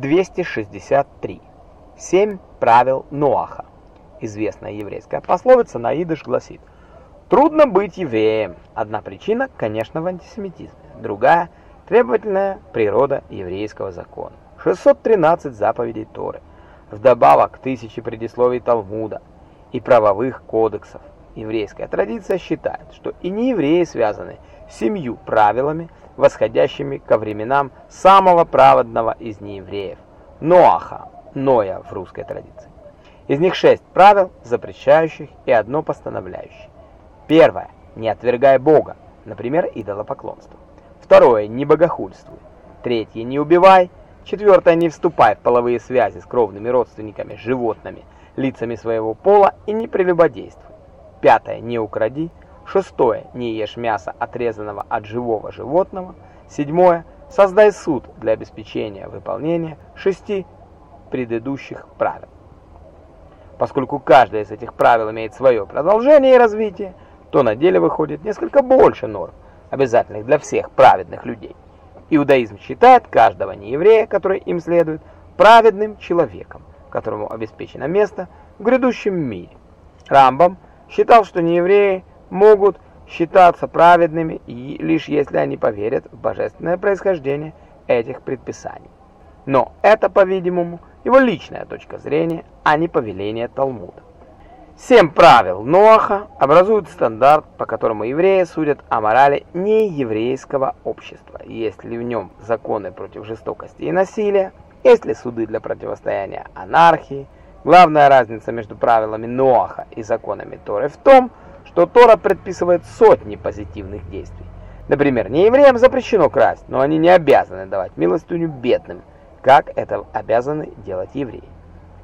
263. Семь правил Ноаха. Известная еврейская пословица на идыш гласит «Трудно быть евреем». Одна причина, конечно, в антисемитизме. Другая – требовательная природа еврейского закона. 613 заповедей Торы. Вдобавок тысячи предисловий Талмуда и правовых кодексов. Еврейская традиция считает, что и неевреи связаны с семью правилами, восходящими ко временам самого праведного из неевреев – Ноаха, Ноя в русской традиции. Из них шесть правил, запрещающих, и одно постановляющее. Первое – не отвергай Бога, например, идолопоклонство. Второе – не богохульствуй. Третье – не убивай. Четвертое – не вступай в половые связи с кровными родственниками, животными, лицами своего пола и не прелюбодействуй. Пятое – не укради. Шестое – не ешь мясо, отрезанного от живого животного. Седьмое – создай суд для обеспечения выполнения шести предыдущих правил. Поскольку каждое из этих правил имеет свое продолжение и развитие, то на деле выходит несколько больше норм, обязательных для всех праведных людей. Иудаизм считает каждого нееврея, который им следует, праведным человеком, которому обеспечено место в грядущем мире. Рамбам считал, что неевреи могут считаться праведными лишь если они поверят в божественное происхождение этих предписаний. Но это, по-видимому, его личная точка зрения, а не повеление Талмуда. Семь правил Ноаха образуют стандарт, по которому евреи судят о морали нееврейского общества. Есть ли в нем законы против жестокости и насилия, есть ли суды для противостояния анархии. Главная разница между правилами Ноаха и законами Торы в том, что Тора предписывает сотни позитивных действий. Например, неевреям запрещено красть, но они не обязаны давать милостыню бедным, как это обязаны делать евреи.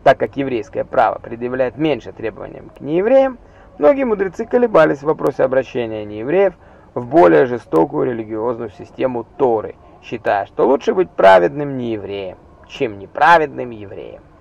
Так как еврейское право предъявляет меньше требованиям к неевреям, многие мудрецы колебались в вопросе обращения неевреев в более жестокую религиозную систему Торы, считая, что лучше быть праведным неевреем, чем неправедным евреем.